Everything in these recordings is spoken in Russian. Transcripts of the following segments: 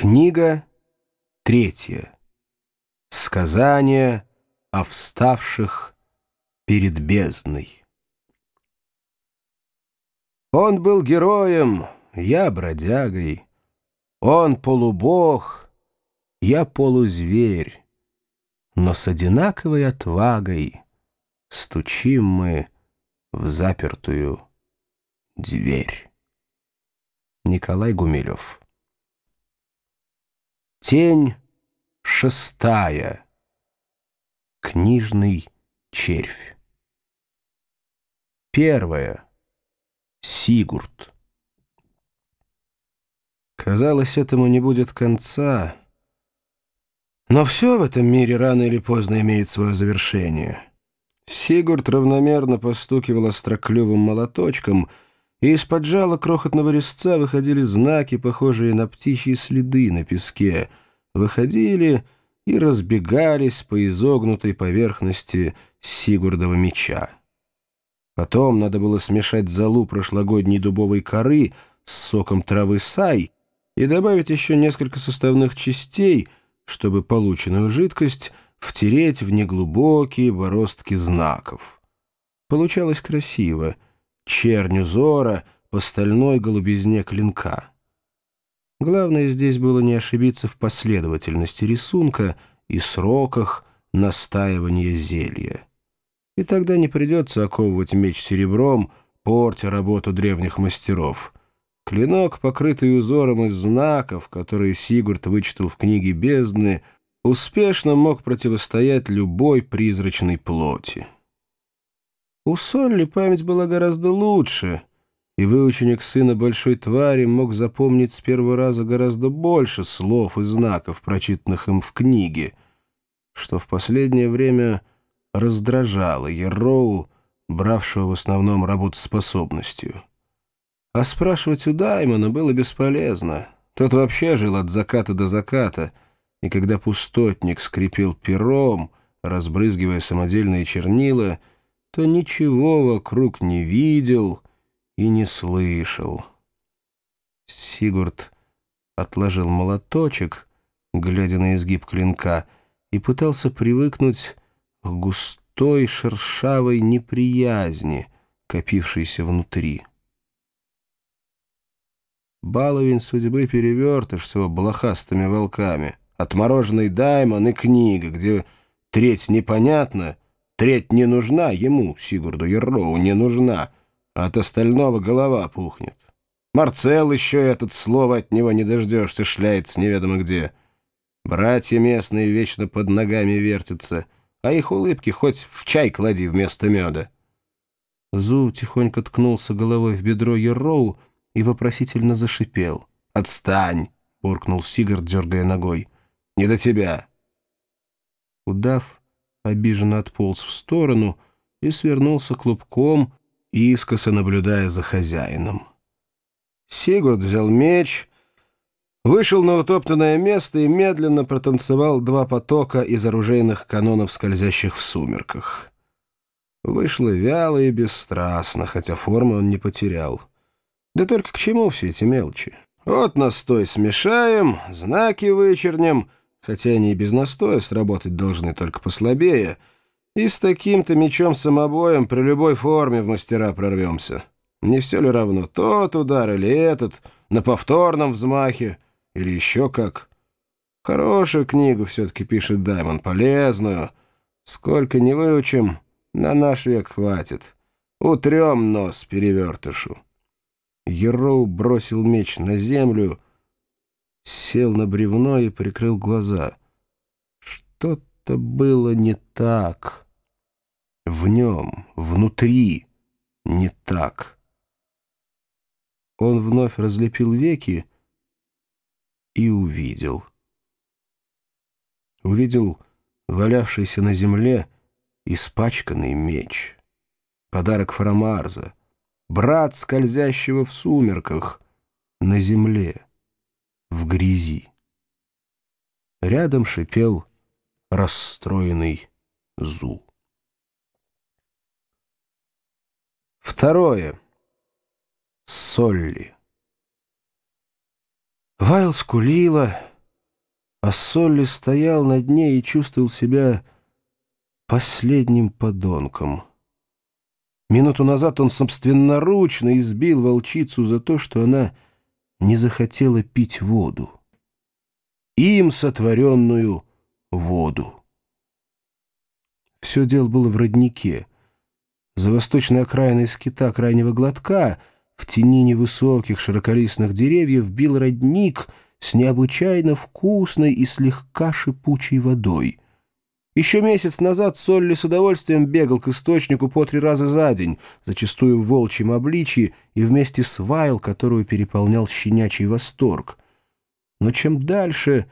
Книга третья. Сказание о вставших перед бездной. Он был героем, я бродягой. Он полубог, я полузверь. Но с одинаковой отвагой стучим мы в запертую дверь. Николай Гумилев Тень шестая. Книжный червь. Первая. Сигурд. Казалось, этому не будет конца. Но все в этом мире рано или поздно имеет свое завершение. Сигурд равномерно постукивал остроклювым молоточком — и из-под жала крохотного резца выходили знаки, похожие на птичьи следы на песке, выходили и разбегались по изогнутой поверхности Сигурдова меча. Потом надо было смешать залу прошлогодней дубовой коры с соком травы сай и добавить еще несколько составных частей, чтобы полученную жидкость втереть в неглубокие бороздки знаков. Получалось красиво — чернь узора по стальной голубизне клинка. Главное здесь было не ошибиться в последовательности рисунка и сроках настаивания зелья. И тогда не придется оковывать меч серебром, портя работу древних мастеров. Клинок, покрытый узором из знаков, которые Сигурд вычитал в книге «Бездны», успешно мог противостоять любой призрачной плоти. У Солли память была гораздо лучше, и выученик сына большой твари мог запомнить с первого раза гораздо больше слов и знаков, прочитанных им в книге, что в последнее время раздражало Ероу, бравшего в основном работоспособностью. А спрашивать у Даймона было бесполезно. Тот вообще жил от заката до заката, и когда пустотник скрипел пером, разбрызгивая самодельные чернила — то ничего вокруг не видел и не слышал. Сигурд отложил молоточек, глядя на изгиб клинка, и пытался привыкнуть к густой шершавой неприязни, копившейся внутри. Баловень судьбы перевертыш с его блохастыми волками, отмороженный даймон и книга, где треть непонятна — Треть не нужна ему, Сигурду Ерроу, не нужна, от остального голова пухнет. Марцел еще этот слово от него не дождешься, шляется неведомо где. Братья местные вечно под ногами вертятся, а их улыбки хоть в чай клади вместо меда. Зу тихонько ткнулся головой в бедро Ерроу и вопросительно зашипел. «Отстань!» — буркнул Сигард, дергая ногой. «Не до тебя!» Удав обиженно отполз в сторону и свернулся клубком, искоса наблюдая за хозяином. Сигурд взял меч, вышел на утоптанное место и медленно протанцевал два потока из оружейных канонов, скользящих в сумерках. Вышло вяло и бесстрастно, хотя формы он не потерял. Да только к чему все эти мелочи? Вот настой смешаем, знаки вычернем — хотя они и без настоя сработать должны только послабее, и с таким-то мечом-самобоем при любой форме в мастера прорвемся. Не все ли равно, тот удар или этот, на повторном взмахе, или еще как. Хорошую книгу все-таки пишет Даймон, полезную. Сколько не выучим, на наш век хватит. Утрем нос перевертышу. Ероу бросил меч на землю — сел на бревно и прикрыл глаза. Что-то было не так. В нем, внутри, не так. Он вновь разлепил веки и увидел. Увидел валявшийся на земле испачканный меч. Подарок Фарамарза. Брат, скользящего в сумерках, на земле в грязи. Рядом шипел расстроенный Зу. Второе. Солли. Вайл скулила, а Солли стоял над ней и чувствовал себя последним подонком. Минуту назад он собственноручно избил волчицу за то, что она не захотела пить воду. Им сотворенную воду. Все дело было в роднике. За восточной окраиной скита крайнего глотка в тени невысоких широколистных деревьев бил родник с необычайно вкусной и слегка шипучей водой — еще месяц назад Солли с удовольствием бегал к источнику по три раза за день, зачастую в волчьем обличье и вместе с Вайл, которую переполнял щенячий восторг. Но чем дальше,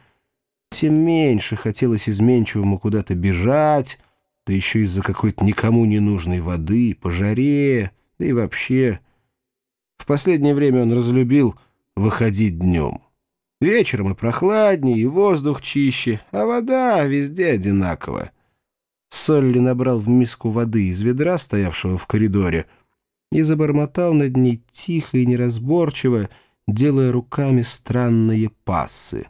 тем меньше хотелось изменчивому куда-то бежать, да еще из-за какой-то никому не нужной воды, по жаре, да и вообще. В последнее время он разлюбил выходить днем. Вечером и прохладнее, и воздух чище, а вода везде одинакова. Солли набрал в миску воды из ведра, стоявшего в коридоре, и забормотал над ней тихо и неразборчиво, делая руками странные пассы.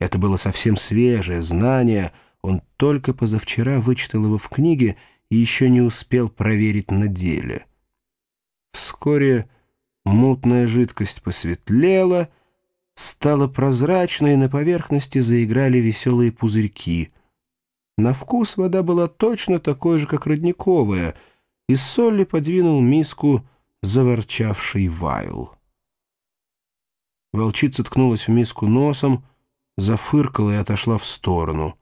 Это было совсем свежее знание, он только позавчера вычитал его в книге и еще не успел проверить на деле. Вскоре мутная жидкость посветлела — стала прозрачной, и на поверхности заиграли веселые пузырьки. На вкус вода была точно такой же, как родниковая, и Солли подвинул миску заворчавший вайл. Волчица ткнулась в миску носом, зафыркала и отошла в сторону.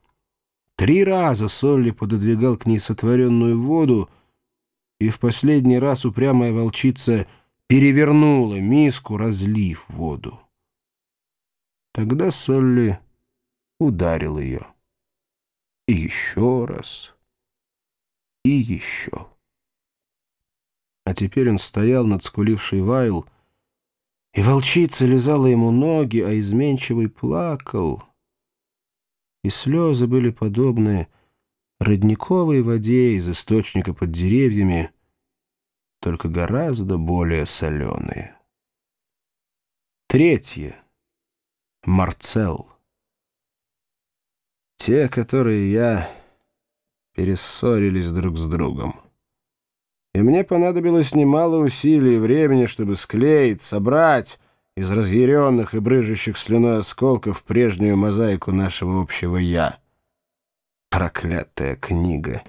Три раза Солли пододвигал к ней сотворенную воду, и в последний раз упрямая волчица перевернула миску, разлив воду. Тогда Солли ударил ее. И еще раз. И еще. А теперь он стоял над скулившей Вайл, и волчица лизала ему ноги, а изменчивый плакал. И слезы были подобны родниковой воде из источника под деревьями, только гораздо более соленые. Третье. Марцел. Те, которые я, перессорились друг с другом. И мне понадобилось немало усилий и времени, чтобы склеить, собрать из разъяренных и брыжущих слюной осколков прежнюю мозаику нашего общего «я». Проклятая книга.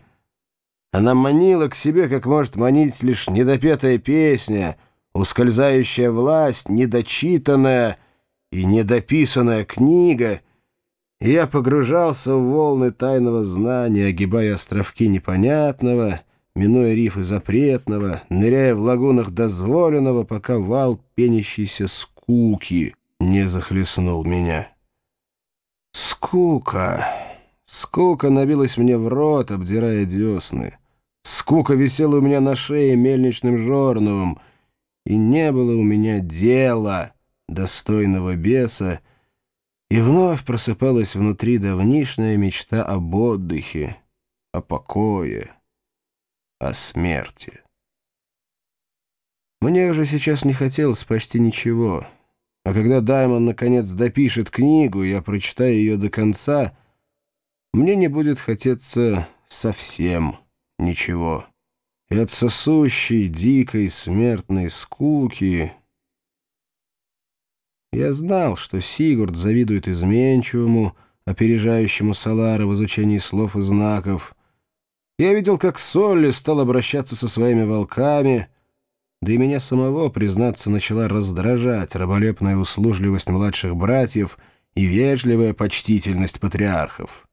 Она манила к себе, как может манить лишь недопетая песня, ускользающая власть, недочитанная — и недописанная книга, и я погружался в волны тайного знания, огибая островки непонятного, минуя рифы запретного, ныряя в лагунах дозволенного, пока вал пенящейся скуки не захлестнул меня. Скука! Скука набилась мне в рот, обдирая десны. Скука висела у меня на шее мельничным жорновым, и не было у меня дела — достойного беса, и вновь просыпалась внутри давнишняя мечта об отдыхе, о покое, о смерти. Мне уже сейчас не хотелось почти ничего, а когда Даймон наконец допишет книгу, я прочитаю ее до конца, мне не будет хотеться совсем ничего. И от сосущей, дикой, смертной скуки я знал, что Сигурд завидует изменчивому, опережающему Салара в изучении слов и знаков. Я видел, как Солли стал обращаться со своими волками, да и меня самого, признаться, начала раздражать раболепная услужливость младших братьев и вежливая почтительность патриархов.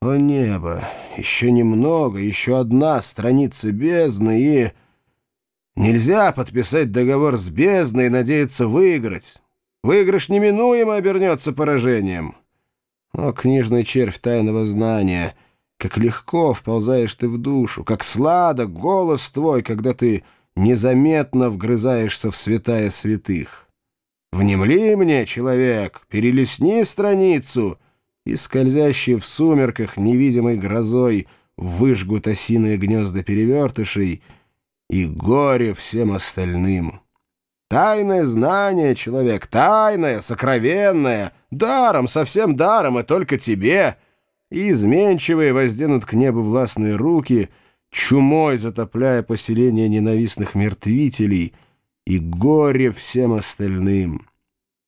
О небо! Еще немного, еще одна страница бездны и... Нельзя подписать договор с бездной и надеяться выиграть. Выигрыш неминуемо обернется поражением. О, книжный червь тайного знания, как легко вползаешь ты в душу, как сладок голос твой, когда ты незаметно вгрызаешься в святая святых. Внемли мне, человек, перелесни страницу, и скользящие в сумерках невидимой грозой выжгут осиные гнезда перевертышей, и горе всем остальным». Тайное знание, человек, тайное, сокровенное, даром, совсем даром, и только тебе. И изменчивые возденут к небу властные руки, чумой затопляя поселение ненавистных мертвителей, и горе всем остальным».